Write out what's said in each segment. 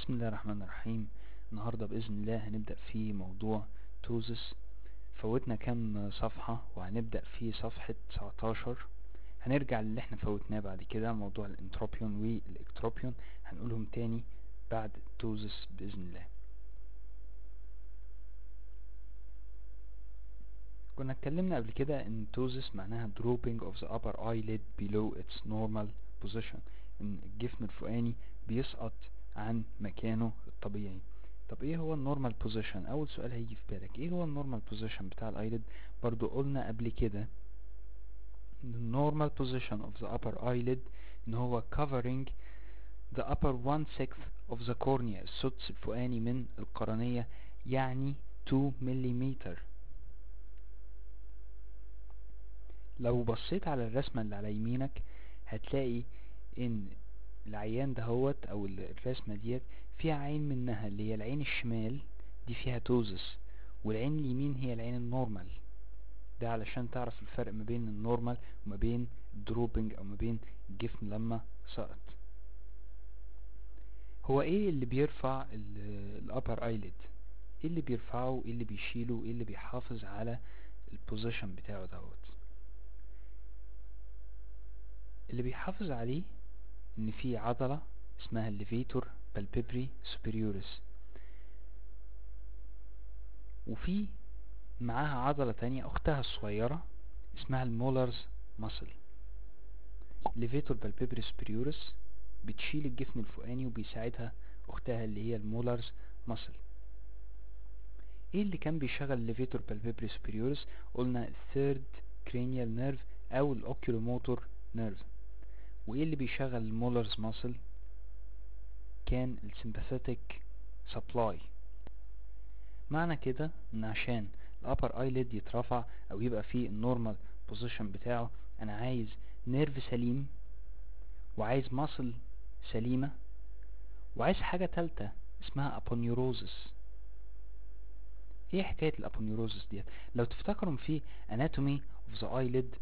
بسم الله الرحمن الرحيم. النهاردة بإذن الله هنبدأ في موضوع ptosis. فوتنا كام صفحة؟ وهنبدأ في صفحة 19 هنرجع للي إحنا فوتناه بعد كده موضوع ال entropion وال ectropion. هنقولهم تاني بعد ptosis بإذن الله. كنا اتكلمنا قبل كده إن ptosis معناها drooping of the upper eyelid below its normal position. إن الجفن الفوقاني بيسقط عن مكانه الطبيعي. طب إيه هو ال normal position أول سؤال هيجي في بالك. إيه هو ال normal position بتاع ال eyelid برضو قلنا قبل كده ال normal position of the upper eyelid إن هو covering the upper one sixth of the cornea السدس الفوقاني من القرنية يعني 2 مليمتر لو بصيت على الرسمة اللي على يمينك هتلاقي إن العيان دهوت أو الرسمة ديت فيها عين منها اللي هي العين الشمال دي فيها ptosis والعين اليمين هي العين ال normal. ده علشان تعرف الفرق ما بين ال normal وما بين ال drooping أو ما بين الجفن لما سقط. هو إيه اللي بيرفع ال upper eyelid إيه اللي بيرفعه؟ إيه اللي بيشيله؟ إيه اللي بيحافظ على ال position بتاعه دوت اللي بيحافظ عليه إن في عضلة اسمها ال levator palpebrae superioris وفي معاها عضلة تانية أختها الصغيرة اسمها ال Muller's muscle ال levator palpebrae superioris بتشيل الجفن الفوقاني وبيساعدها أختها اللي هي ال Muller's muscle إيه اللي كان بيشغل ال levator palpebrae superioris قلنا ال third cranial nerve أو ال oculomotor nerve وإيه اللي بيشغل ال Muller's muscle كان ال sympathetic supply معنى كده إن عشان ال upper eyelid يترفع أو يبقى فيه ال normal position بتاعه أنا عايز nerve سليم وعايز muscle سليمة وعايز حاجة تالتة اسمها aponeurosis إيه حكاية ال aponeurosis ديت؟ لو تفتكروا في anatomy of the eyelid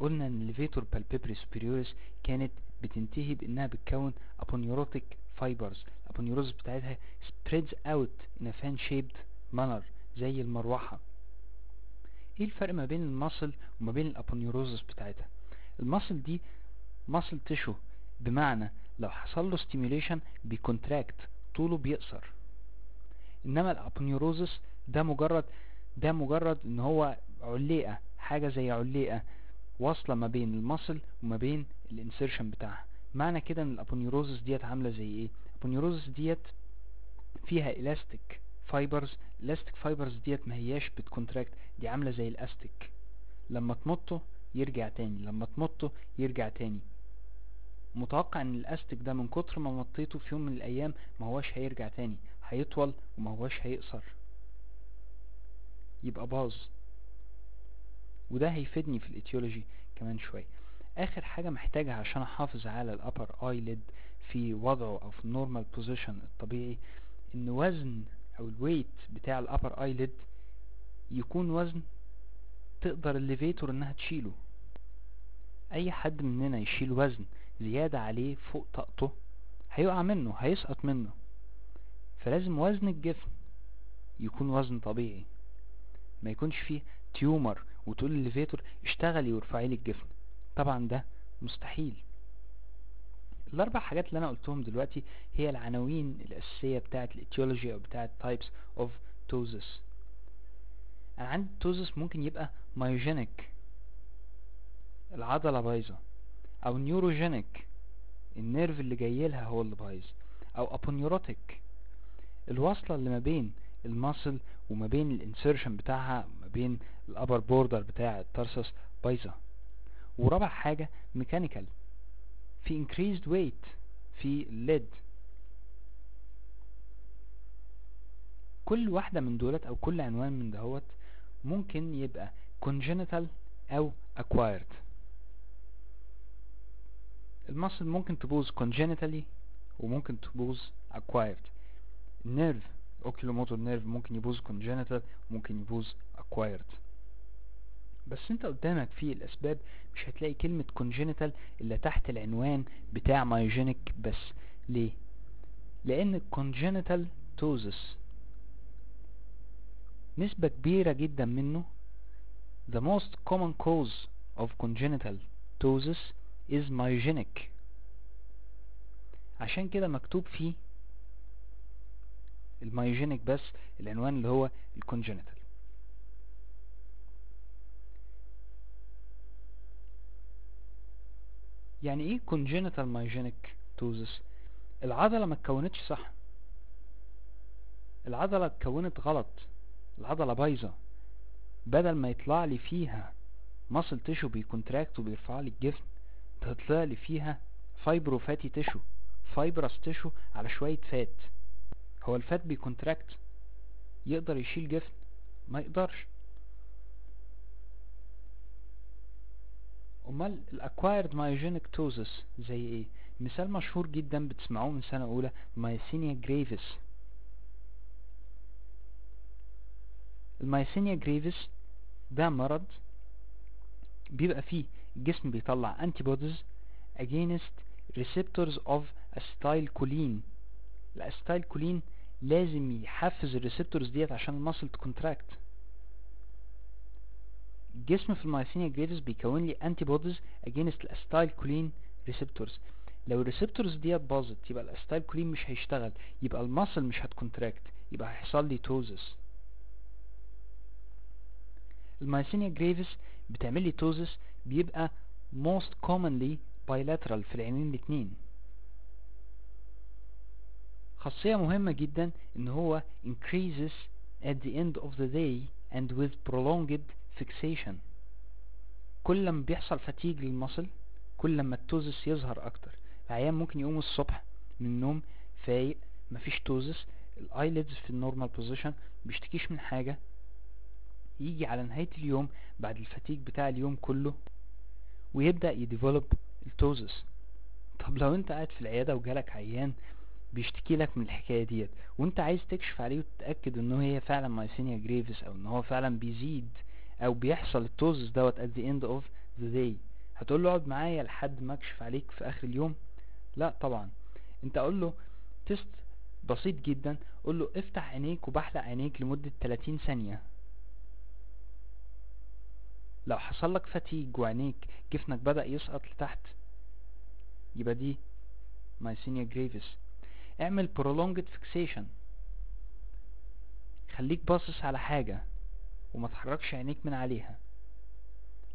قلنا إن ال levator palpebrae superioris كانت بتنتهي بإنها بتكون aponeurotic fibers ال aponeurosis بتاعتها spreads out in a fan shaped manner زي المروحة. إيه الفرق ما بين ال muscle وما بين ال aponeurosis بتاعتها؟ ال muscle دي muscle tissue بمعنى لو حصل له stimulation بي contract طوله بيقصر. إنما ال aponeurosis ده مجرد ده مجرد إن هو علقة حاجة زي علقة. واصلة ما بين ال muscle وما بين ال insertion بتاعها. معنى كده إن ال aponeurosis ديت عاملة زي إيه؟ ال aponeurosis ديت فيها elastic fibers. ال elastic fibers ديت ما هياش بت contract دي عاملة زي الأستيك. لما تمطه يرجع تاني لما تمطه يرجع تاني. متوقع إن الأستيك ده من كتر ما مطيته في يوم من الأيام ما هواش هيرجع تاني. هيطول وما هواش هيقصر. يبقى باظ. وده هيفيدني في ال etiology كمان شوية. آخر حاجة محتاجها عشان أحافظ على ال upper eyelid في وضعه أو في ال normal position الطبيعي إن وزن أو ال weight بتاع ال upper eyelid يكون وزن تقدر ال levator إنها تشيله. أي حد مننا يشيل وزن زيادة عليه فوق طاقته هيقع منه هيسقط منه. فلازم وزن الجسم يكون وزن طبيعي. ما يكونش فيه tumor وتقول للل levator اشتغلي وارفعي لي الجفن. طبعا ده مستحيل. الأربع حاجات اللي أنا قلتهم دلوقتي هي العناوين الأساسية بتاعه ال etiology أو بتاعه types of ptosis أنا عندي ptosis ممكن يبقى myogenic العضلة بايظة أو neurogenic ال nerve اللي جاي لها هو اللي بايظ أو aponeurotic الوصلة اللي ما بين ال muscle وما بين ال insertion بتاعها بين ال upper border بتاع ال tarsus بايظه ورابع حاجة mechanical في increased weight في ال lid كل واحدة من دولت أو كل عنوان من دهوت ممكن يبقى congenital أو acquired. ال muscle ممكن تبوظ congenitally وممكن تبوظ acquired. ال nerve oculomotor nerve ممكن يبوظ congenital وممكن يبوظ acquired. بس انت قدامك في الأسباب مش هتلاقي كلمة congenital إلا تحت العنوان بتاع myogenic بس. ليه؟ لأن congenital ptosis نسبة كبيرة جدا منه. The most common cause of congenital ptosis is myogenic. عشان كده مكتوب فيه ال myogenic بس العنوان اللي هو ال congenital يعني إيه congenital myogenic ptosis العضلة ما اتكونتش صح. العضلة اتكونت غلط. العضلة بايظة. بدل ما يطلع لي فيها muscle tissue بي contract وبيرفع لي الجفن ده طلع لي فيها fibro fatty tissue fibrous tissue على شوية fat هو ال fat بي contract يقدر يشيل جفن ما يقدرش. أمال ال acquired myogenic ptosis زي إيه؟ مثال مشهور جدا بتسمعوه من سنة أولى myasthenia gravis ال myasthenia gravis ده مرض بيبقى فيه الجسم بيطلع antibodies against receptors of acetylcholine. ال acetylcholine لازم يحفز ال receptors ديت عشان ال muscle ت contract الجسم في ال myasthenia gravis بيكون لي antibodies against ال acetylcholine receptors لو ال receptors ديت باظت يبقى ال acetylcholine مش هيشتغل يبقى ال muscle مش هت contract يبقى هيحصل لي ptosis. ال myasthenia gravis بتعمل لي ptosis بيبقى most commonly bilateral في العينين الاتنين. خاصية مهمة جدا إن هو increases at the end of the day and with prolonged fixation. كل ما بيحصل fatigue لل muscle كل ما ال ptosis يظهر أكتر. العيان ممكن يقوم الصبح من النوم فايق مفيش ptosis ال eyelids في ال normal position ما بيشتكيش من حاجة. يجي على نهاية اليوم بعد ال fatigue بتاع اليوم كله ويبدأ ي develop ال ptosis طب لو انت قاعد في العيادة وجالك عيان بيشتكي لك من الحكاية ديت وانت عايز تكشف عليه وتتأكد إن هي فعلا myasthenia gravis أو إن هو فعلا بيزيد أو بيحصل ال ptosis دوت at the end of the day. هتقول له اقعد معايا لحد ما أكشف عليك في آخر اليوم؟ لا طبعا. أنت أقول له test بسيط جدا. قول له افتح عينيك وبحلق عينيك لمدة 30 ثانية. لو حصل لك fatigue وعينيك جفنك بدأ يسقط لتحت يبقى دي myasthenia gravis اعمل prolonged fixation. خليك باصص على حاجة. وما تحركش عينيك من عليها.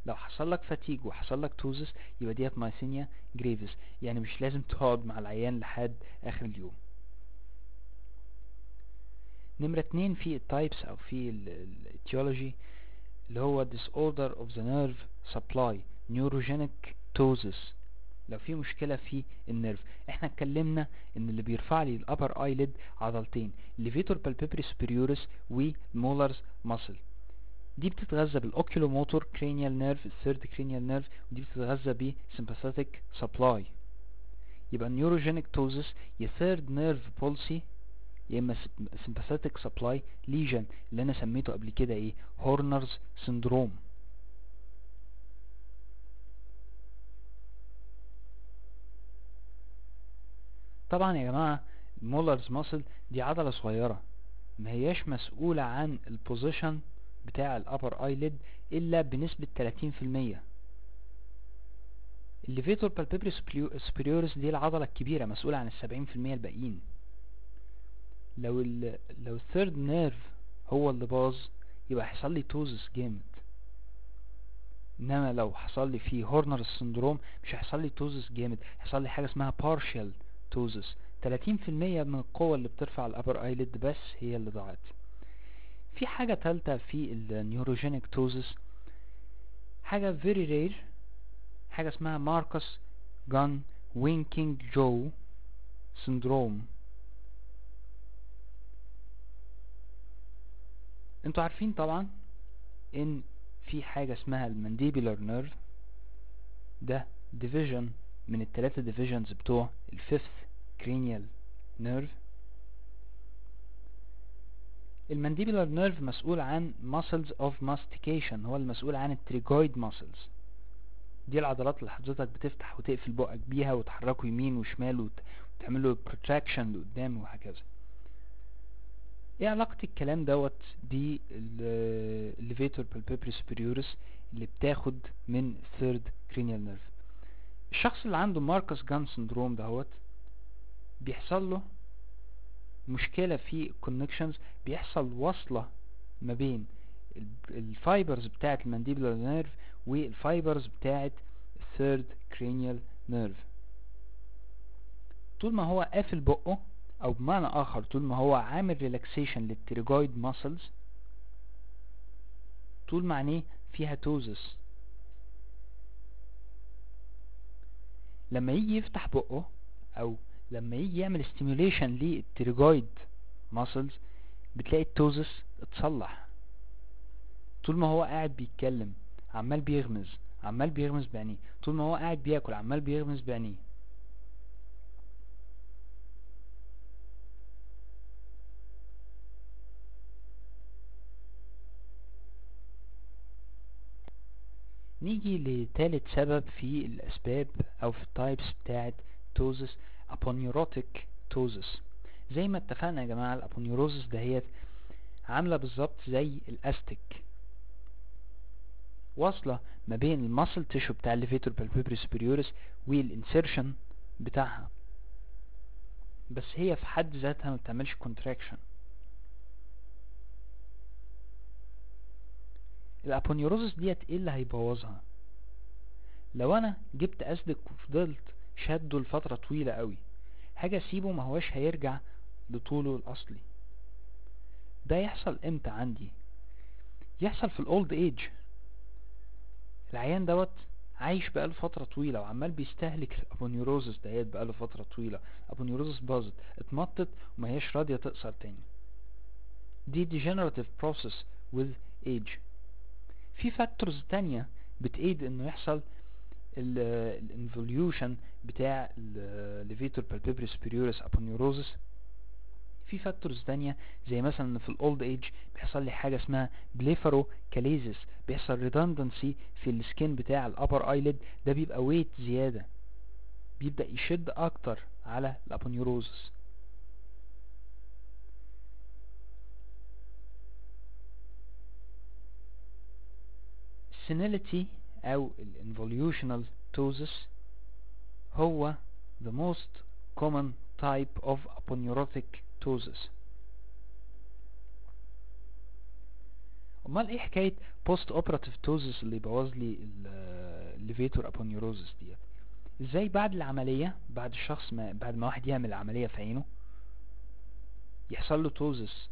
لو حصل لك fatigue وحصل لك ptosis يبقى ديت myasthenia gravis يعني مش لازم تقعد مع العيان لحد آخر اليوم. نمرة اتنين في ال types أو في ال etiology اللي هو disorder of the nerve supply neurogenic ptosis لو في مشكلة في ال nerve. إحنا اتكلمنا إن اللي بيرفع لي ال upper eyelid عضلتين ال levator palpebrae superioris وال Müller's muscle دي بتتغذى بال oculomotor cranial nerve ال third cranial nerve ودي بتتغذى ب sympathetic supply. يبقى ال neurogenic ptosis يا third nerve palsy يا إما sympathetic supply lesion اللي أنا سميته قبل كده إيه؟ Horner's syndrome طبعا يا جماعة ال Müller's muscle دي عضلة صغيرة ما هياش مسؤولة عن ال position بتاع ال upper eyelid إلا بنسبة 30% ال levator palpebrae superioris دي العضلة الكبيرة مسؤولة عن السبعين في المية الباقيين. لو ال لو ال third nerve هو اللي باظ يبقى هيحصل لي ptosis جامد. إنما لو حصل لي فيه Horner syndrome مش هيحصل لي ptosis جامد. هيحصل لي حاجة اسمها partial ptosis. 30% من القوة اللي بترفع ال upper eyelid بس هي اللي ضاعت. في حاجة تالتة في ال neurogenic ptosis حاجة very rare. حاجة اسمها Marcus Gunn winking jaw syndrome. أنتوا عارفين طبعا إن في حاجة اسمها ال mandibular nerve. ده division من التلاتة divisions بتوع ال fifth cranial nerve. ال mandibular nerve مسؤول عن muscles of mastication هو المسؤول عن ال pterygoid muscles. دي العضلات اللي حضرتك بتفتح وتقفل بقك بيها وتحركه يمين وشمال تعمل له protraction لقدام وهكذا. إيه علاقة الكلام دوت بال levator palpebrae superioris اللي بتاخد من third cranial nerve الشخص اللي عنده Marcus Gunn syndrome دهوت بيحصل له مشكلة في ال connections بيحصل وصلة ما بين ال fibers بتاعة ال mandibular nerve وال fibers بتاعة ال third cranial nerve. طول ما هو قافل بقه أو بمعنى آخر طول ما هو عامل relaxation لل pterygoid muscles طول ما عينيه فيها ptosis. لما يجي يفتح بقه أو لما يجي يعمل stimulation لل pterygoid muscles بتلاقي ال ptosis اتصلح. طول ما هو قاعد بيتكلم عمال بيغمز عمال بيغمز بعينيه. طول ما هو قاعد بياكل عمال بيغمز بعينيه. نيجي لتالت سبب في الأسباب أو في ال types بتاعت ptosis aponeurotic ptosis. زي ما اتفقنا يا جماعة ال aponeurosis دهيت عاملة بالظبط زي الأستيك. واصلة ما بين ال muscle tissue بتاع ال levator palpebrae superioris وال insertion بتاعها. بس هي في حد ذاتها ما بتعملش contraction ال aponeurosis ديت إيه اللي هيبوظها؟ لو أنا جبت أستك وفضلت شده لفترة طويلة قوي. حاجة أسيبه ما هواش هيرجع لطوله الأصلي. ده يحصل إمتى عندي؟ يحصل في ال old age. العيان دوت عايش بقاله فترة طويلة وعمال بيستهلك ال aponeurosis ديت بقاله فترة طويلة. aponeurosis باظت اتمطت وما هيش راضية تقصر تاني. دي degenerative process with age. في factors تانية بتأيد إنه يحصل ال involution بتاع ال levator palpebrae superioris aponeurosis في factors تانية زي مثلا في ال old age بيحصل لي حاجة اسمها blepharochalasis بيحصل redundancy في ال skin بتاع ال upper eyelid ده بيبقى weight زيادة. بيبدأ يشد أكتر على ال aponeurosis ال senility أو ال involutional ptosis هو the most common type of aponeurotic ptosis أمال إيه حكاية post operative ptosis اللي يبوظ لي ال levator aponeurosis ديت؟ إزاي بعد العملية بعد الشخص ما بعد ما واحد يعمل عملية في عينه يحصل له ptosis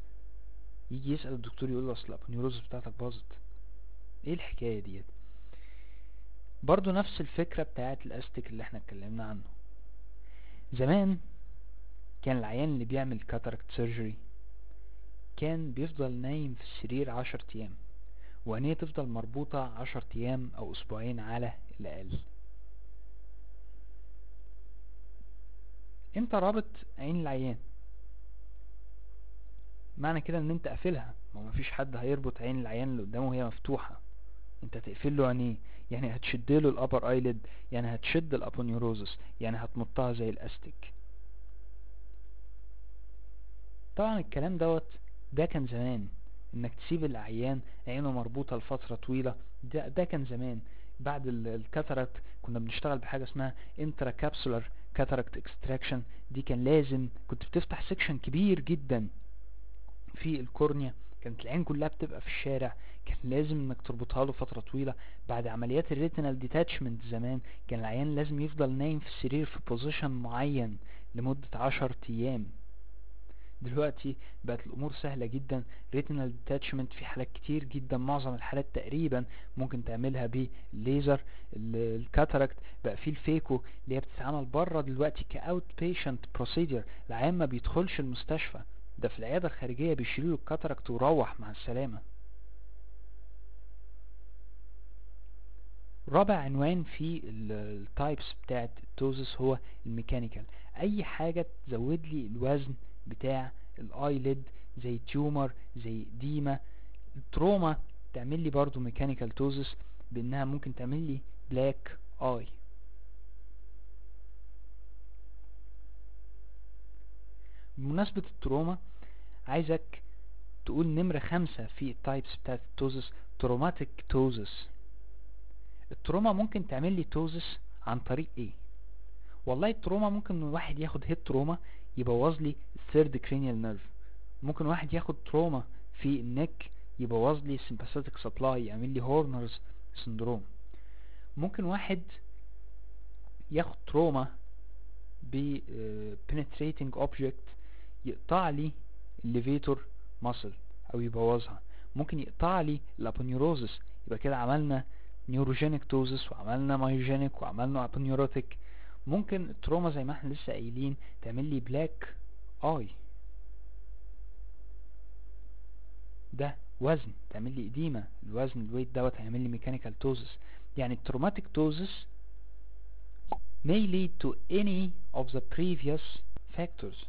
يجي يسأل الدكتور يقول له أصل ال aponeurosis بتاعتك باظت. إيه الحكاية ديت؟ برضو نفس الفكرة بتاعت الاستيك اللي إحنا اتكلمنا عنه. زمان كان العيان اللي بيعمل cataract surgery كان بيفضل نايم في السرير عشر أيام وعينيه تفضل مربوطة عشر أيام أو أسبوعين على الأقل. انت رابط عين العيان؟ معنى كده إن أنت قافلها. ما مفيش حد هيربط عين العيان اللي قدامه وهي مفتوحة. انت تقفل له عينيه يعني هتشد له ال upper eyelid يعني هتشد ال aponeurosis يعني هتمطها زي الاستيك طبعا الكلام دوت ده كان زمان إنك تسيب العيان عينه مربوطة لفترة طويلة ده, ده كان زمان. بعد ال cataract كنا بنشتغل بحاجة اسمها intracapsular cataract extraction دي كان لازم كنت بتفتح section كبير جدا في ال cornea كانت العين كلها بتبقى في الشارع. كان لازم إنك تربطها له فترة طويلة. بعد عمليات ال retinal detachment زمان كان العيان لازم يفضل نايم في السرير في position معين لمدة عشر أيام. دلوقتي بقت الأمور سهلة جدا. retinal detachment في حالات كتير جدا. معظم الحالات تقريبا ممكن تعملها بالليزر ال cataract بقى في ال phaco اللي هي بتتعمل بره دلوقتي ك outpatient procedure العيان ما بيدخلش المستشفى. ده في العيادة الخارجية بيشيلوا ال cataract وروح مع السلامة. رابع عنوان في ال types بتاعت ال ptosis هو ال mechanical. أي حاجة تزود لي الوزن بتاع ال eyelid زي tumor زي edema ال trauma تعمل لي برضو mechanical ptosis بإنها ممكن تعمل لي black eye بمناسبة ال trauma عايزك تقول نمرة خمسة في ال types بتاعت ال ptosis traumatic ptosis ال trauma ممكن تعمل لي ptosis عن طريق إيه؟ والله ال trauma ممكن واحد ياخد head trauma يبوظ لي ال third cranial nerve ممكن واحد ياخد trauma في ال neck يبوظ لي sympathetic supply يعمل لي Horner's syndrome ممكن واحد ياخد trauma ب uh, penetrating object يقطع لي ال levator muscle أو يبوظها. ممكن يقطع لي ال aponeurosis يبقى كده عملنا neurogenic ptosis وعملنا myogenic وعملنا aponeurotic ممكن ال trauma زي ما إحنا لسه قايلين تعمل لي black eye ده وزن تعمل لي edema الوزن ال weight دوت هيعمل لي mechanical ptosis يعني ال traumatic ptosis may lead to any of the previous factors.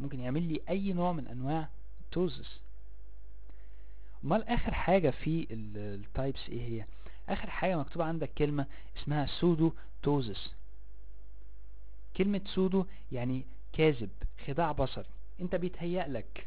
ممكن يعمل لي أي نوع من أنواع ال ptosis أمال آخر حاجة في ال types إيه هي؟ آخر حاجة مكتوبة عندك كلمة اسمها pseudo ptosis كلمة pseudo يعني كاذب خداع بصري. انت بيتهيأ لك.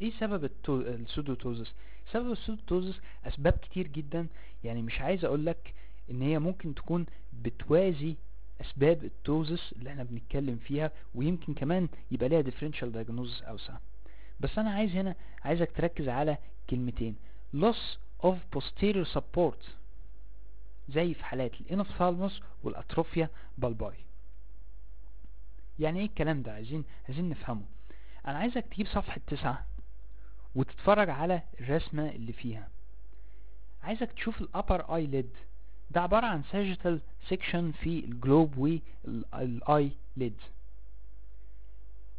إيه سبب التو... ال pseudoptosis سبب ال pseudoptosis أسباب كتير جدا. يعني مش عايز اقولك إن هي ممكن تكون بتوازي أسباب التوزس اللي إحنا بنتكلم فيها ويمكن كمان يبقى ليها differential diagnosis أوسع. بس أنا عايز هنا عايزك تركز على كلمتين. loss of posterior support زي في حالات الانفثالموس والأتروفيا بالباي. يعني إيه الكلام ده؟ عايزين عايزين نفهمه. أنا عايزك تجيب صفحة تسعة وتتفرج على الرسمة اللي فيها. عايزك تشوف ال upper eyelid ده عبارة عن sagittal section في ال globe وال eyelid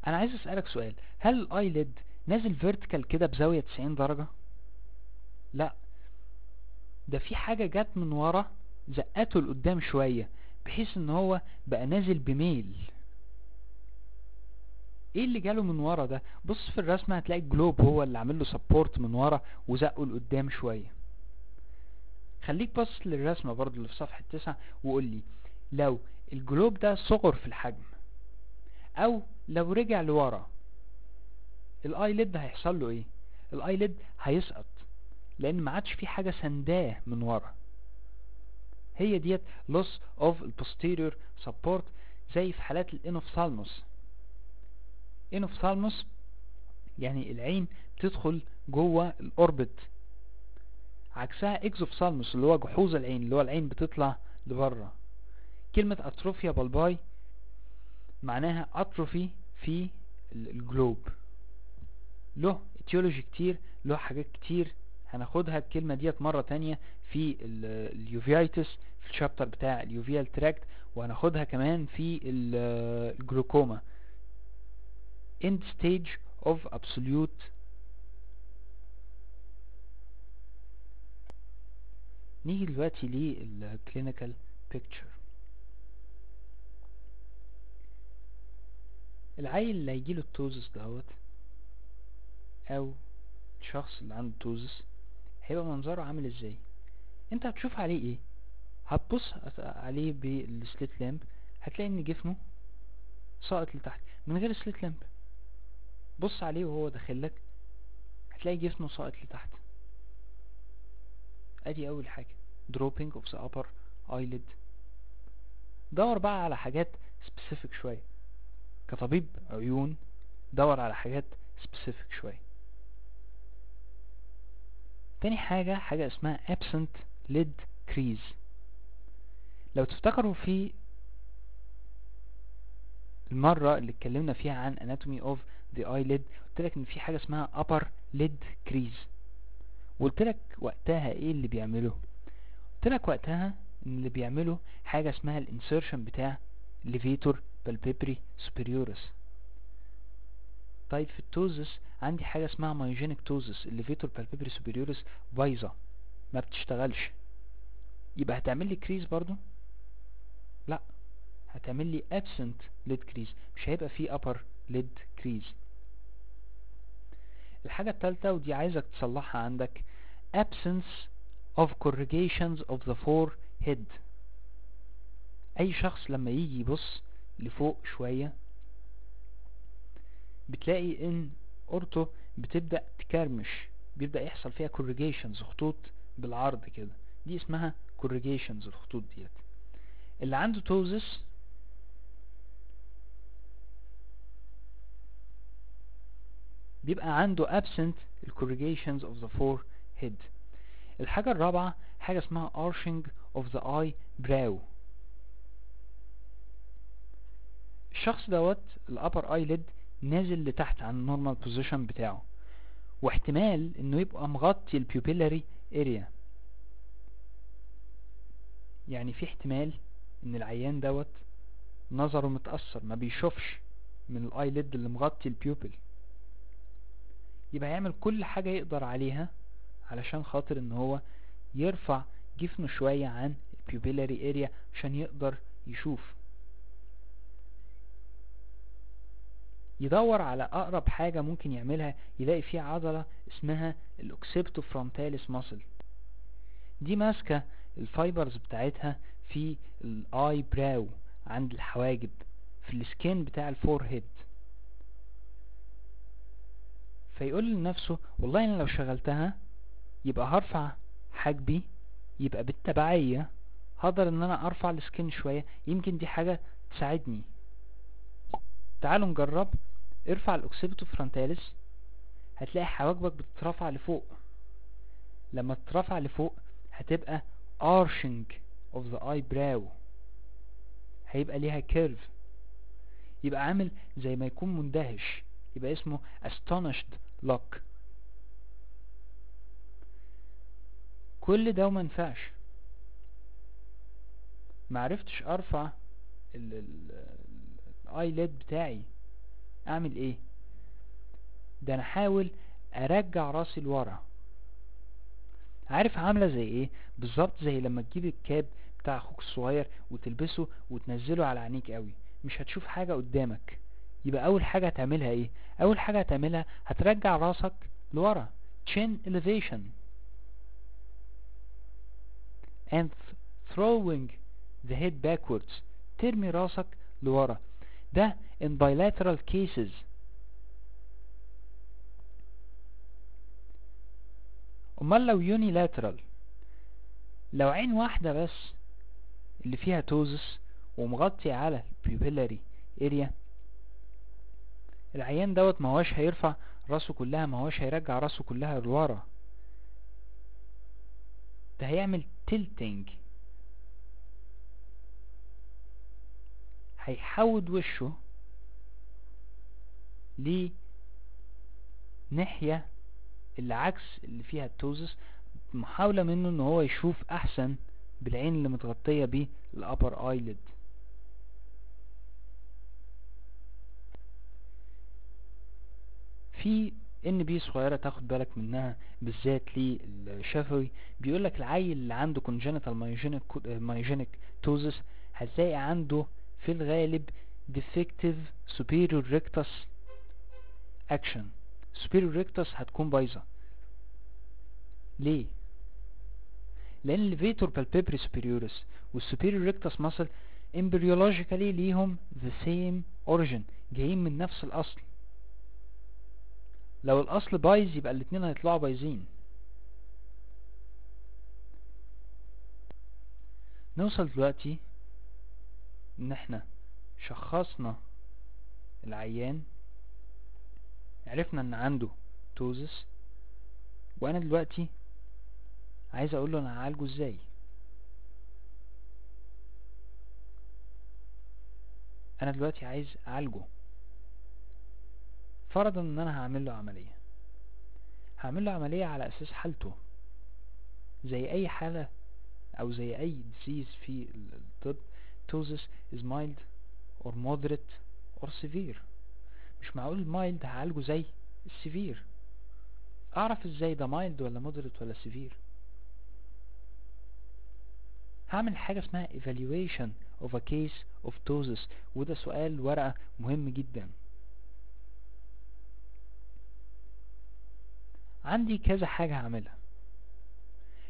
أنا عايز أسألك سؤال. هل ال eyelid نازل vertical كده بزاوية 90 درجة؟ لا. ده في حاجة جت من ورا زقته لقدام شوية بحيث إن هو بقى نازل بميل. إيه اللي جاله من ورا ده؟ بص في الرسمة هتلاقي ال globe هو اللي عامل له support من ورا وزقه لقدام شوية. خليك بص للرسمة برضو اللي في صفحة تسعة وقول لي لو ال globe ده صغر في الحجم أو لو رجع لورا ال eyelid هيحصل له إيه؟ ال eyelid هيسقط لأن ما عادش في حاجة سنداه من ورا. هي ديت loss of posterior support زي في حالات ال enophthalmos. enophthalmos يعني العين بتدخل جوه ال orbit عكسها exophthalmos اللي هو جحوظ العين اللي هو العين بتطلع لبرة. كلمة atrophia bulbi معناها atrophy في ال globe. له etiology كتير له حاجات كتير. هناخدها الكلمة ديت مرة تانية في ال uveitis في ال chapter بتاع ال uveal tract وهناخدها كمان في ال glaucoma. End stage of absolute نيجي دلوقتي لل clinical picture العيل اللي هيجيله ال ptosis دهوت أو الشخص اللي عنده توزس هيبقى منظره عامل إزاي؟ أنت هتشوف عليه إيه؟ هتبص عليه بالسليت لامب هتلاقي إن جسمه ساقط لتحت من غير سليت لامب. بص عليه وهو داخلك هتلاقي جسمه ساقط لتحت. أدي أول حاجة dropping of the upper eyelid. دور بقى على حاجات specific شوية. كطبيب عيون دور على حاجات specific شوية. تاني حاجة حاجة اسمها absent lid crease. لو تفتكروا في المرة اللي اتكلمنا فيها عن anatomy of the eyelid قلت لك إن في حاجة اسمها upper lid crease. وقلت لك وقتها إيه اللي بيعمله. قلت لك وقتها إن اللي بيعمله حاجة اسمها ال insertion بتاع levator palpebrae superioris طيب في ال ptosis عندي حاجة اسمها myogenic ptosis ال levator palpebrae superioris بايظة ما بتشتغلش. يبقى هتعمل لي crease برضو؟ لا. هتعمل لي absent lid crease مش هيبقى فيه upper lid crease الحاجة التالتة ودي عايزك تصلحها عندك. absence of corrugations of the forehead. أي شخص لما يجي يبص لفوق شوية بتلاقي إن اورته بتبدأ تكرمش بيبدأ يحصل فيها corrugations خطوط بالعرض كده. دي اسمها corrugations الخطوط ديت. اللي عنده توزس بيبقى عنده absent ال corrugations of the forehead الحاجة الرابعة حاجة اسمها arching of the eyebrow الشخص دوت ال upper eyelid نازل لتحت عن ال normal position بتاعه. واحتمال إنه يبقى مغطي ال pupillary area يعني في احتمال إن العيان دوت نظره متأثر ما بيشوفش من ال eyelid اللي مغطي ال pupil يبقى يعمل كل حاجة يقدر عليها علشان خاطر إن هو يرفع جفنه شوية عن ال pupillary area عشان يقدر يشوف. يدور على أقرب حاجة ممكن يعملها يلاقي فيها عضلة اسمها ال occipito frontalis muscle. دي ماسكة ال fibers بتاعتها في ال eyebrow عند الحواجب في ال skin بتاع ال forehead فيقول لنفسه والله أنا لو شغلتها يبقى هرفع حاجبي يبقى بالتبعية هقدر إن أنا أرفع ال skin شوية يمكن دي حاجة تساعدني. تعالوا نجرب ارفع ال occipito frontalis هتلاقي حواجبك بتترفع لفوق. لما تترفع لفوق هتبقى arching of the eyebrow. هيبقى ليها curve يبقى عامل زي ما يكون مندهش. يبقى اسمه astonished look. كل ده وما ينفعش. معرفتش أرفع ال eyelid بتاعي. أعمل إيه؟ ده أنا احاول أرجع راسي لورا. عارف عاملة زي إيه؟ بالظبط زي لما تجيب الكاب بتاع أخوك الصغير وتلبسه وتنزله على عينيك قوي. مش هتشوف حاجة قدامك. يبقى أول حاجة هتعملها إيه؟ أول حاجة هتعملها هترجع راسك لورا. Chin elevation. And throwing the head backwards. ترمي راسك لورا. ده in bilateral cases. أمال لو unilateral. لو عين واحدة بس اللي فيها توزس ومغطي على pupillary area العيان دوت ما هوش هيرفع راسه كلها ما هوش هيرجع راسه كلها لورا. ده هيعمل tilting. هيحود وشه لناحية اللي عكس اللي فيها التوزس. محاولة منه إن هو يشوف أحسن بالعين اللي متغطية بيه الأبر ايلid في إن بي صغيرة تاخد بالك منها بالذات للشفوي بيقولك العيل اللي عنده congenital myogenic, myogenic ptosis هتلاقي عنده في الغالب defective superior rectus action. Superior rectus هتكون بايظة ليه لأن ال levator palpebrae superioris وال superior rectus muscle embryologically ليهم the same origin جايين من نفس الاصل لو الأصل بايظ يبقى الاتنين هيطلعوا بايظين. نوصل دلوقتي إن إحنا شخصنا العيان عرفنا إن عنده توزس وأنا دلوقتي عايز أقول له أنا هعالجه إزاي؟ أنا دلوقتي عايز أعالجه. فرضا إن أنا هعمل له عملية. هعمل له عملية على أساس حالته. زي أي حالة أو زي أي disease في الطب توزس is mild or moderate or severe. مش معقول mild هعالجه زي السيفير أعرف إزاي ده mild ولا moderate ولا severe هعمل حاجة اسمها evaluation of a case of ptosis وده سؤال ورقة مهم جدا. عندي كذا حاجة هعملها.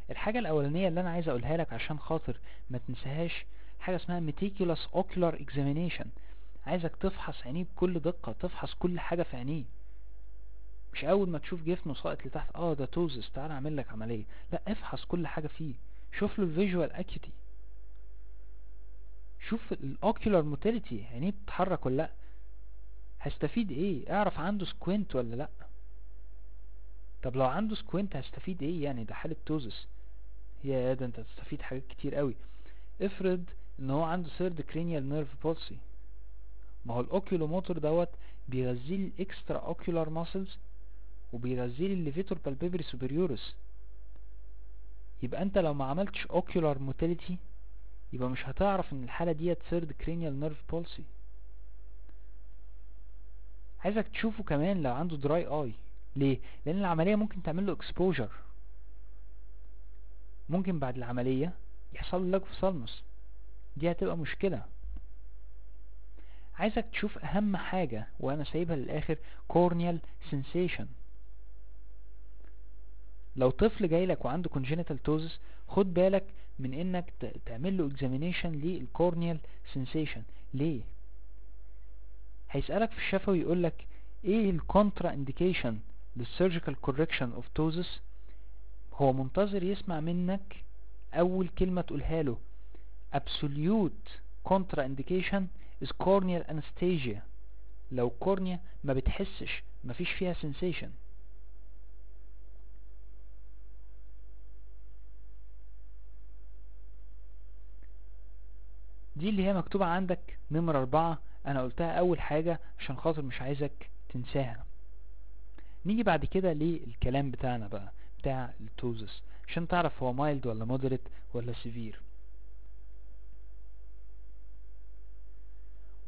الحاجة الأولانية اللي أنا عايز أقولها لك عشان خاطر ما تنساهاش حاجة اسمها meticulous ocular examination. عايزك تفحص عينيه بكل دقة تفحص كل حاجة في عينيه. مش أول ما تشوف جفنه ساقط لتحت آه ده توزس تعال أعمل لك عملية. لا افحص كل حاجة فيه. شوف له ال visual acuity شوف ال ocular motility عينيه بتتحرك ولا لأ؟ هستفيد إيه؟ اعرف عنده squint ولا لأ؟ طب لو عنده squint هستفيد إيه يعني؟ ده حالة ptosis. يا ده أنت هتستفيد حاجات كتير قوي افرض إن هو عنده third cranial nerve palsy ما هو ال oculomotor دوت بيغذي لي ال extra ocular muscles وبيغذي لي ال levator palpebrae superioris يبقى انت لو ما عملتش ocular motility يبقى مش هتعرف ان الحالة ديت third cranial nerve palsy عايزك تشوفه كمان لو عنده dry eye ليه؟ لأن العملية ممكن تعمل له exposure ممكن بعد العملية يحصل له lagophthalmos دي هتبقى مشكلة. عايزك تشوف أهم حاجة وأنا سايبها للآخر corneal sensation. لو طفل جاي لك وعنده congenital ptosis خد بالك من إنك تعمل له examination لل corneal sensation. ليه؟ هيسألك في الشفوي يقول لك إيه ال contraindication لل surgical correction of ptosis؟ هو منتظر يسمع منك أول كلمة تقولها له. absolute contraindication is corneal anesthesia. لو كورنيا ما بتحسش مفيش فيها sensation. دي اللي هي مكتوبة عندك نمرة أربعة. أنا قلتها أول حاجة عشان خاطر مش عايزك تنساها. نيجي بعد كده للكلام بتاعنا بقى بتاع ال ptosis. عشان تعرف هو mild ولا moderate ولا severe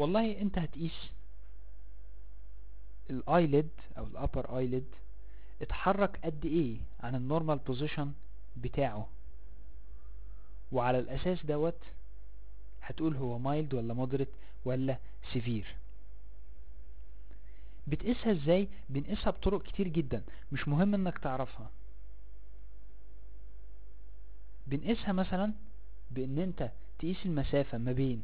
والله انت هتقيس ال eyelid أو ال upper eyelid اتحرك قد إيه عن ال normal position بتاعه. وعلى الاساس دوت هتقول هو mild ولا moderate ولا severe بتقيسها إزاي؟ بنقيسها بطرق كتير جدا مش مهم انك تعرفها. بنقيسها مثلا بان انت تقيس المسافة ما بين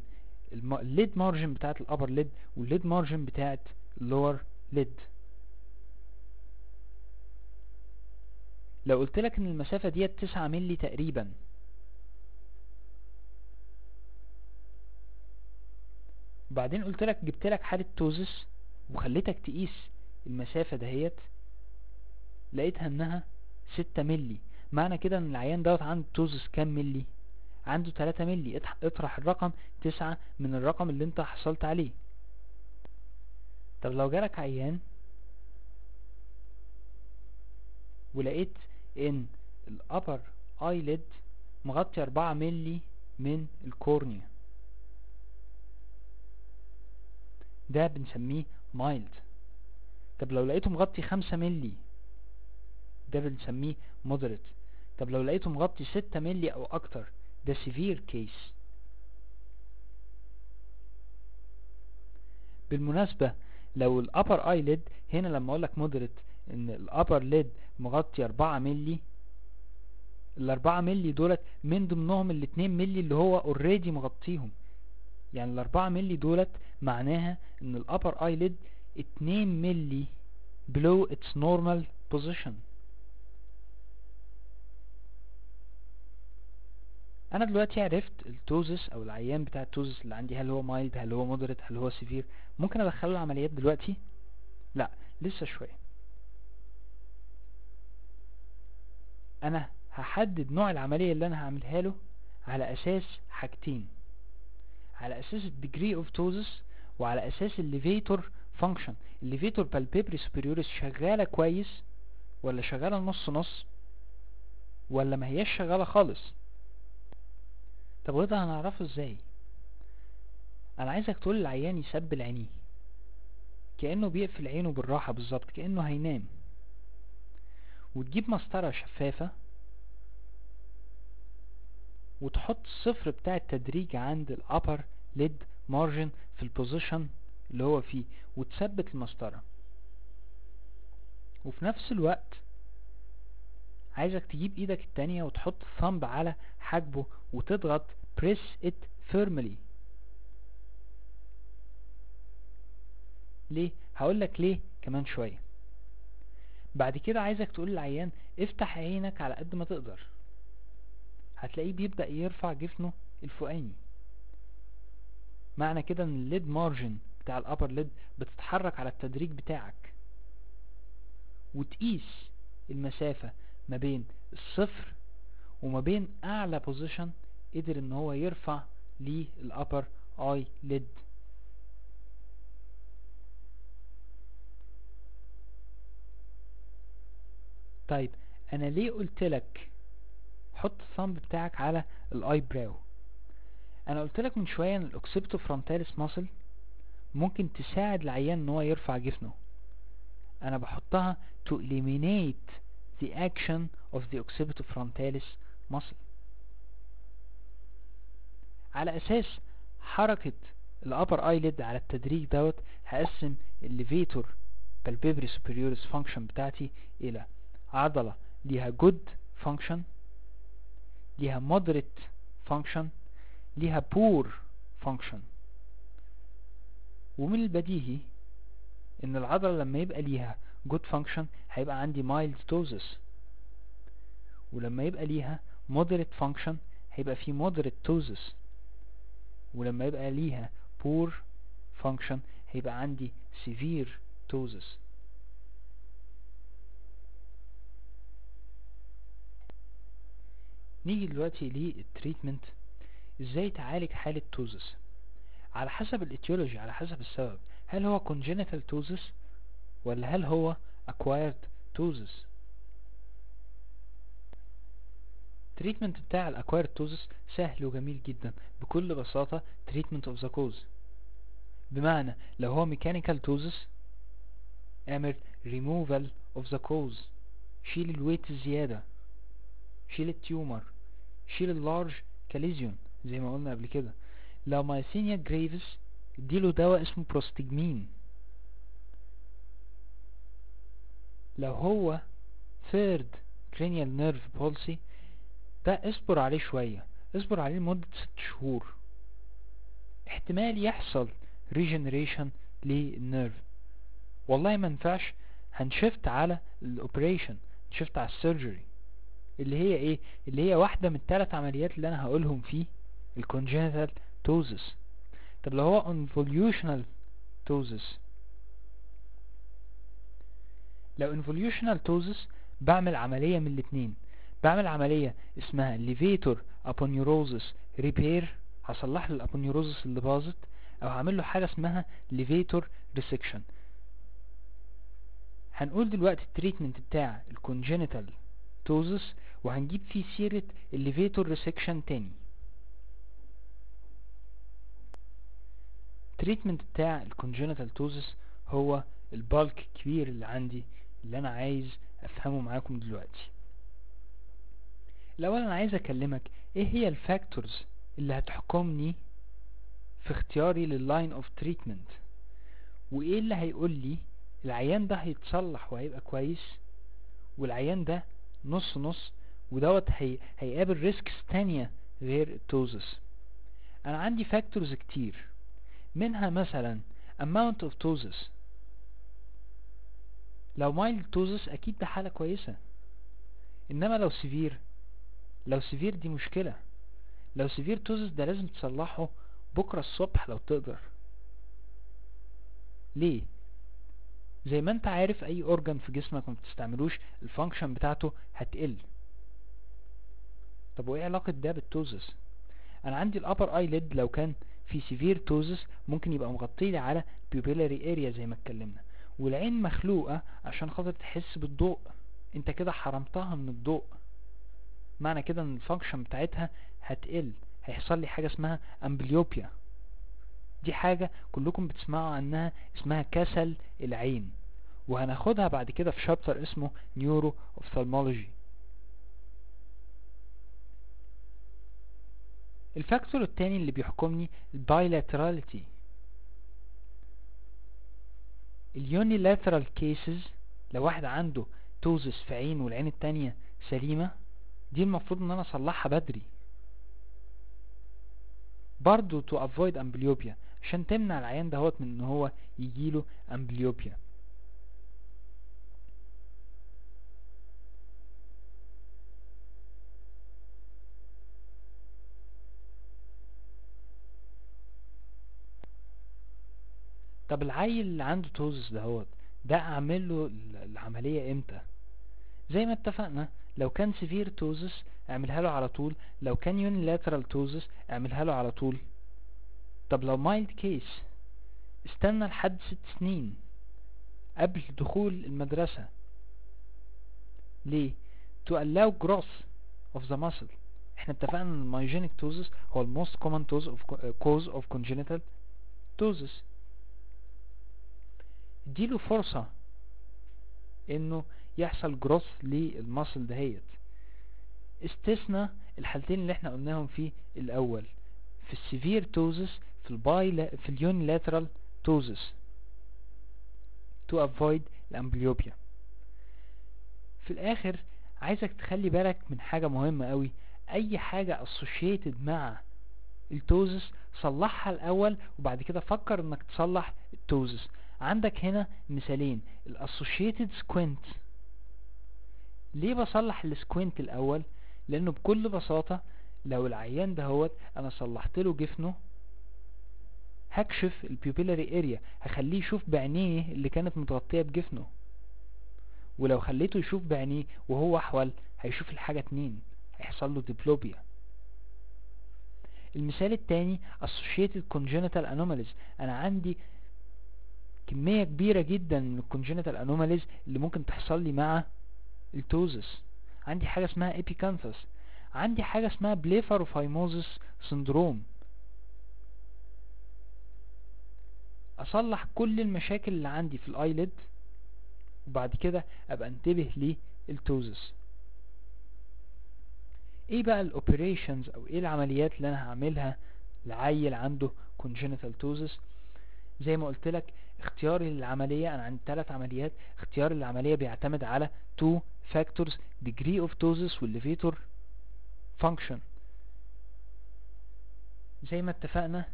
ال lid margin بتاعت ال upper lid وال lid margin بتاعت ال lower lid لو قلت لك إن المسافة ديت تسعة ملي تقريبا وبعدين قلت لك جبت لك حالة توزس وخليتك تقيس المسافة دهيت لقيتها إنها ستة ملي معنى كده إن العيان دوت عنده توزس كام ملي عنده تلاتة ملي اطرح الرقم تسعة من الرقم اللي انت حصلت عليه. طب لو جالك عيان ولقيت ان الأبر ايلid مغطي أربعة ملي من ال cornea. ده بنسميه mild طب لو لقيته مغطي خمسة ملي ده بنسميه moderate طب لو لقيته مغطي ستة ملي أو أكتر ده severe case بالمناسبة لو ال upper eyelid هنا لما أقولك moderate إن ال upper lid مغطي أربعة ملي الأربعة ملي دولت من ضمنهم الاتنين ملي اللي هو already مغطيهم. يعني الأربعة ملي دولت معناها إن ال upper eyelid اتنين ملي below its normal position. أنا دلوقتي عرفت ال ptosis أو العيان بتاع ال ptosis اللي عندي هل هو mild هل هو moderate هل هو severe ممكن أدخله العمليات دلوقتي؟ لا لسه شوية. أنا هحدد نوع العملية اللي أنا هعملها له على أساس حاجتين على أساس ال degree of ptosis وعلى أساس ال levator function ال levator palpebrae superioris شغالة كويس ولا شغالة نص نص ولا ما هياش شغالة خالص؟ طب وده هنعرفه إزاي؟ أنا عايزك تقول للعيان يسبل عينيه كأنه بيقفل عينه بالراحة بالظبط كأنه هينام. وتجيب مسطرة شفافة وتحط الصفر بتاع التدريج عند ال upper lid margin في ال position اللي هو فيه وتثبت المسطرة. وفي نفس الوقت عايزك تجيب إيدك التانية وتحط ال thumb على حاجبه وتضغط press it firmly. ليه؟ هقول لك ليه كمان شوية. بعد كده عايزك تقول للعيان افتح عينك على قد ما تقدر. هتلاقيه بيبدأ يرفع جفنه الفوقاني. معنى كده إن ال lid margin بتاع ال upper lid بتتحرك على التدريج بتاعك. وتقيس المسافة ما بين الصفر وما بين أعلى position قدر إن هو يرفع لل upper eyelid طيب أنا ليه قلت لك حط ال thumb بتاعك على ال eyebrow أنا قلت لك من شوية إن ال occipitofrontalis muscle ممكن تساعد العيان إن هو يرفع جفنه أنا بحطها to eliminate the action of the occipitofrontalis muscle. على أساس حركة ال upper eyelid على التدريج دوت هقسم ال levator palpebrae superioris function بتاعتي إلى عضلة ليها good function ليها moderate function ليها poor function. ومن البديهي إن العضلة لما يبقى ليها good function هيبقى عندي mild ptosis. ولما يبقى ليها moderate function هيبقى في moderate ptosis. ولما يبقى ليها poor function هيبقى عندي severe ptosis نيجي دلوقتي للتريتمنت إزاي تعالج حالة ptosis على حسب ال etiology على حسب السبب. هل هو congenital ptosis ولا هل هو acquired ptosis ال treatment بتاع ال acquired ptosis سهل وجميل جدا بكل بساطة treatment of the cause بمعنى لو هو mechanical ptosis اعمل removal of the cause. شيل ال weight الزيادة شيل ال tumor شيل ال large chalazion زي ما قلنا قبل كده. لو myasthenia gravis اديله دواء اسمه prostigmin لو هو third cranial nerve palsy ده اصبر عليه شوية اصبر عليه لمدة ست شهور. احتمال يحصل regeneration لل nerve. والله ما ينفعش هن shift على ال operation shift على ال surgery اللي هي إيه؟ اللي هي واحدة من الثلاث عمليات اللي أنا هقولهم فيه ال congenital ptosis طب لو هو involutional ptosis لو involutional ptosis بعمل عملية من الاتنين. بعمل عملية اسمها levator aponeurosis repair. هصلح له ال aponeurosis اللي باظت أو هعمل له حاجة اسمها levator resection. هنقول دلوقتي ال treatment بتاع ال congenital ptosis وهنجيب فيه سيرة ال levator resection تاني. ال treatment بتاع ال congenital ptosis هو ال bulk كبير اللي عندي اللي أنا عايز أفهمه معاكم دلوقتي. الأول أنا عايز أكلمك إيه هي ال factors اللي هتحكمني في اختياري لل line of treatment وإيه اللي هيقول لي العيان ده هيتصلح وهيبقى كويس؟ والعيان ده نص نص ودوت هي... هيقابل risks تانية غير ال ptosis. أنا عندي factors كتير منها مثلا amount of ptosis. لو mild ptosis أكيد ده حالة كويسة إنما لو severe لو severe دي مشكلة لو severe ptosis ده لازم تصلحه بكرة الصبح لو تقدر. ليه؟ زي ما انت عارف أي organ في جسمك ما بتستعملوش ال function بتاعته هتقل. طب وإيه علاقة ده بال ptosis؟ أنا عندي ال upper eyelid لو كان في severe ptosis ممكن يبقى مغطي لي على pupillary area زي ما اتكلمنا. والعين مخلوقة عشان خاطر تحس بالضوء. انت كده حرمتها من الضوء. معنى كده إن ال function بتاعتها هتقل. هيحصل لي حاجة اسمها amblyopia دي حاجة كلكم بتسمعوا عنها اسمها كسل العين. وهناخدها بعد كده في chapter اسمه neuro-ophthalmology ال factor التاني اللي بيحكمني ال bilaterality ال unilateral cases لو واحد عنده ptosis في عين والعين التانية سليمة دي المفروض إن أنا أصلحها بدري. برضو to avoid amblyopia عشان تمنع العيان دهوت من إن هو يجيله amblyopia. طب العيل اللي عنده ptosis دهوت ده أعمل له ال- العملية إمتى؟ زي ما اتفقنا لو كان severe ptosis اعملها له على طول. لو كان unilateral ptosis اعملها له على طول. طب لو mild case استنى لحد ست سنين قبل دخول المدرسة. ليه؟ to allow growth of the muscle. إحنا اتفقنا إن ال myogenic ptosis هو ال most common of, cause of congenital ptosis. اديله فرصة إنه يحصل growth لل muscle دهيت. استثنى الحالتين اللي إحنا قلناهم في الأول. في ال severe ptosis في ال bi في ال unilateral ptosis. To avoid ال amblyopia. في الآخر عايزك تخلي بالك من حاجة مهمة قوي. أي حاجة associated مع ال ptosis صلحها الأول وبعد كده فكر إنك تصلح ال ptosis. عندك هنا مثالين. ال associated squint ليه بصلح ال squint الأول؟ لأنه بكل بساطة لو العيان دهوت أنا صلحت له جفنه هكشف ال pupillary area هخليه يشوف بعينيه اللي كانت متغطية بجفنه. ولو خليته يشوف بعينيه وهو أحول هيشوف الحاجة اتنين هيحصل له diplopia. المثال التاني associated congenital anomalies. أنا عندي كمية كبيرة جدا من ال congenital anomalies اللي ممكن تحصل لي مع ال ptosis. عندي حاجة اسمها epicanthus عندي حاجة اسمها blepharophimosis syndrome أصلح كل المشاكل اللي عندي في ال eyelid وبعد كده أبقى انتبه لل ptosis. إيه بقى ال operations أو إيه العمليات اللي أنا هعملها لعيل عنده congenital ptosis؟ زي ما قلت لك اختياري للعملية أنا عندي ثلاث عمليات. اختياري للعملية بيعتمد على two factors degree of ptosis وال levator function زي ما اتفقنا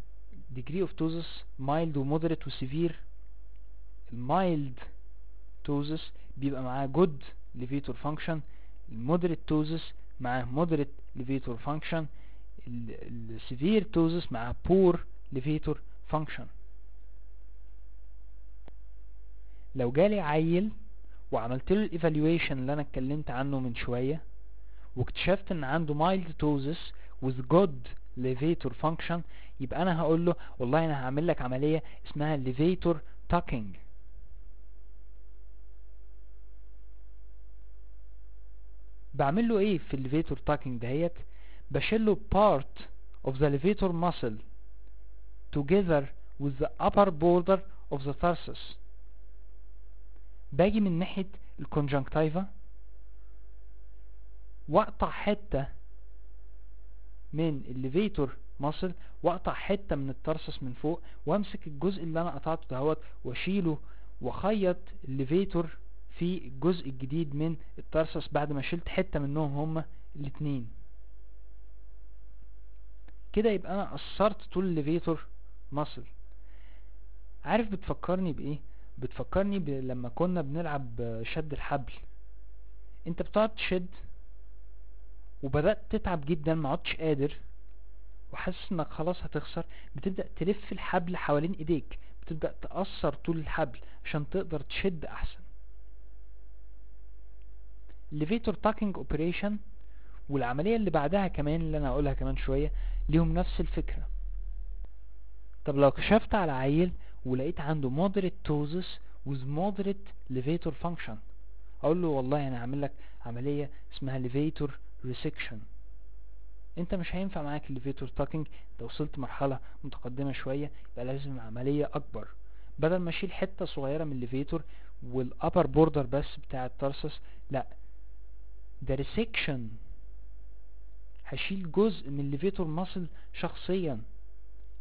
degree of ptosis mild و moderate و severe ال mild ptosis بيبقى معاه good levator function ال moderate ptosis معاه moderate levator function ال severe ptosis معاه poor levator function لو جالي عيل وعملت له ال evaluation اللي أنا اتكلمت عنه من شوية واكتشفت إن عنده mild ptosis with good levator function يبقى أنا هقول له والله أنا هعمل لك عملية اسمها levator tucking. بعمل له إيه في ال levator tucking دهيت؟ بشيل له part of the levator muscle together with the upper border of the tarsus باجي من ناحية ال conjunctiva واقطع حتة من ال levator muscle واقطع حتة من ال tarsus من فوق وامسك الجزء اللي أنا قطعته دهوت وأشيله وأخيط ال levator في الجزء الجديد من ال tarsus بعد ما شلت حتة منهم هما الاتنين. كده يبقى أنا قصرت طول ال levator muscle عارف بتفكرني بإيه؟ بتفكرني. لما كنا بنلعب شد الحبل. انت بتقعد تشد وبدأت تتعب جدا ما عدتش قادر وحاسس إنك خلاص هتخسر. بتبدأ تلف الحبل حوالين إيديك بتبدأ تقصر طول الحبل عشان تقدر تشد أحسن. ال levator tucking operation والعملية اللي بعدها كمان اللي أنا هقولها كمان شوية ليهم نفس الفكرة. طب لو كشفت على عيل ولقيت عنده moderate ptosis with moderate levator function. أقول له والله أنا هعمل لك عملية اسمها levator resection. أنت مش هينفع معاك ال levator tucking أنت وصلت مرحلة متقدمة شوية يبقى لازم عملية أكبر. بدل ما أشيل حتة صغيرة من ال levator وال upper border بس بتاع ال tarsus لا. ده resection هشيل جزء من ال levator muscle شخصيا.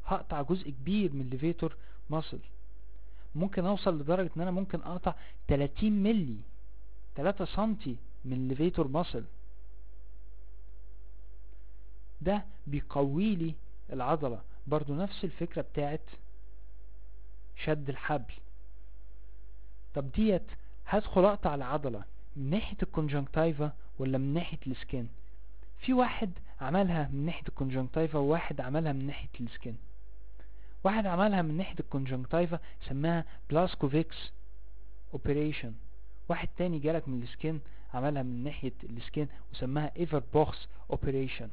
هقطع جزء كبير من ال levator muscle ممكن أوصل لدرجة إن أنا ممكن أقطع 30 ملي 3 سنتي من ال levator muscle ده بيقوي لي العضلة. برضو نفس الفكرة بتاعت شد الحبل. طب ديت هدخل أقطع العضلة من ناحية ال conjunctiva ولا من ناحية ال skin في واحد عملها من ناحية ال conjunctiva وواحد عملها من ناحية ال skin واحد عملها من ناحية ال conjunctiva سماها Blaskovics operation واحد تاني جالك من ال skin عملها من ناحية ال skin وسماها Everbusch operation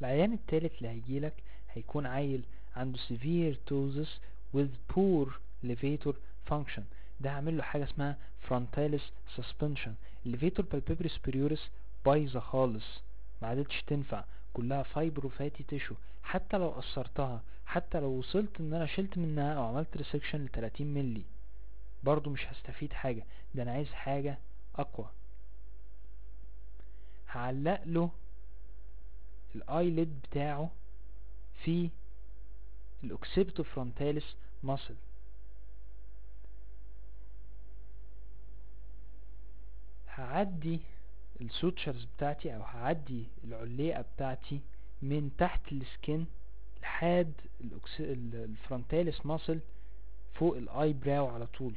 العيان التالت اللي هيجيلك هيكون عيل عنده severe ptosis with poor levator function. ده عامل له حاجة اسمها frontalis suspension. Levator palpebrae superioris بايظة خالص ما عادتش تنفع. كلها fibro fatty tissue. حتى لو قصرتها حتى لو وصلت إن أنا شلت منها أو عملت resection ل 30 ملي برضو مش هستفيد حاجة. ده أنا عايز حاجة أقوى. هعلق له الايلid بتاعه في ال occipitofrontalis muscle هعدي ال sutures بتاعتي أو هعدي العليقة بتاعتي من تحت ال skin لحد ال frontalis muscle فوق ال eyebrow على طول.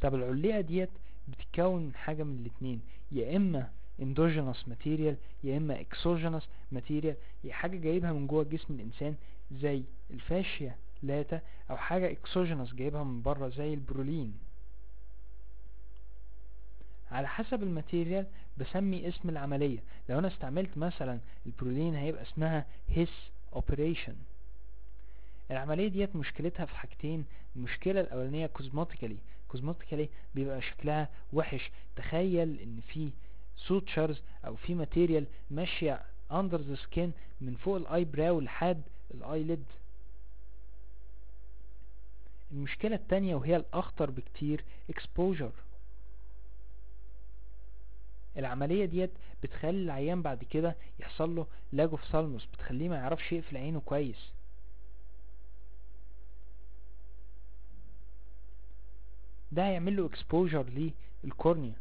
طب العليقة ديت بتتكون من حاجة من الاتنين يا إما endogenous material يا إما exogenous material هي حاجة جايبها من جوه جسم الإنسان زي ال fascia lata أو حاجة exogenous جايبها من بره زي ال Prolene. على حسب ال material بسمي اسم العملية. لو أنا استعملت مثلا ال Prolene هيبقى اسمها Hess operation. العملية ديت مشكلتها في حاجتين. المشكلة الأولانية cosmetically cosmetically بيبقى شكلها وحش. تخيل إن في sutures أو في material ماشية under the skin من فوق ال eyebrow لحد ال eyelid المشكلة التانية وهي الأخطر بكتير exposure. العملية ديت بتخلي العيان بعد كده يحصل له سالموس بتخليه ما يعرفش يقفل عينه كويس. ده هيعمل له exposure للكورنيا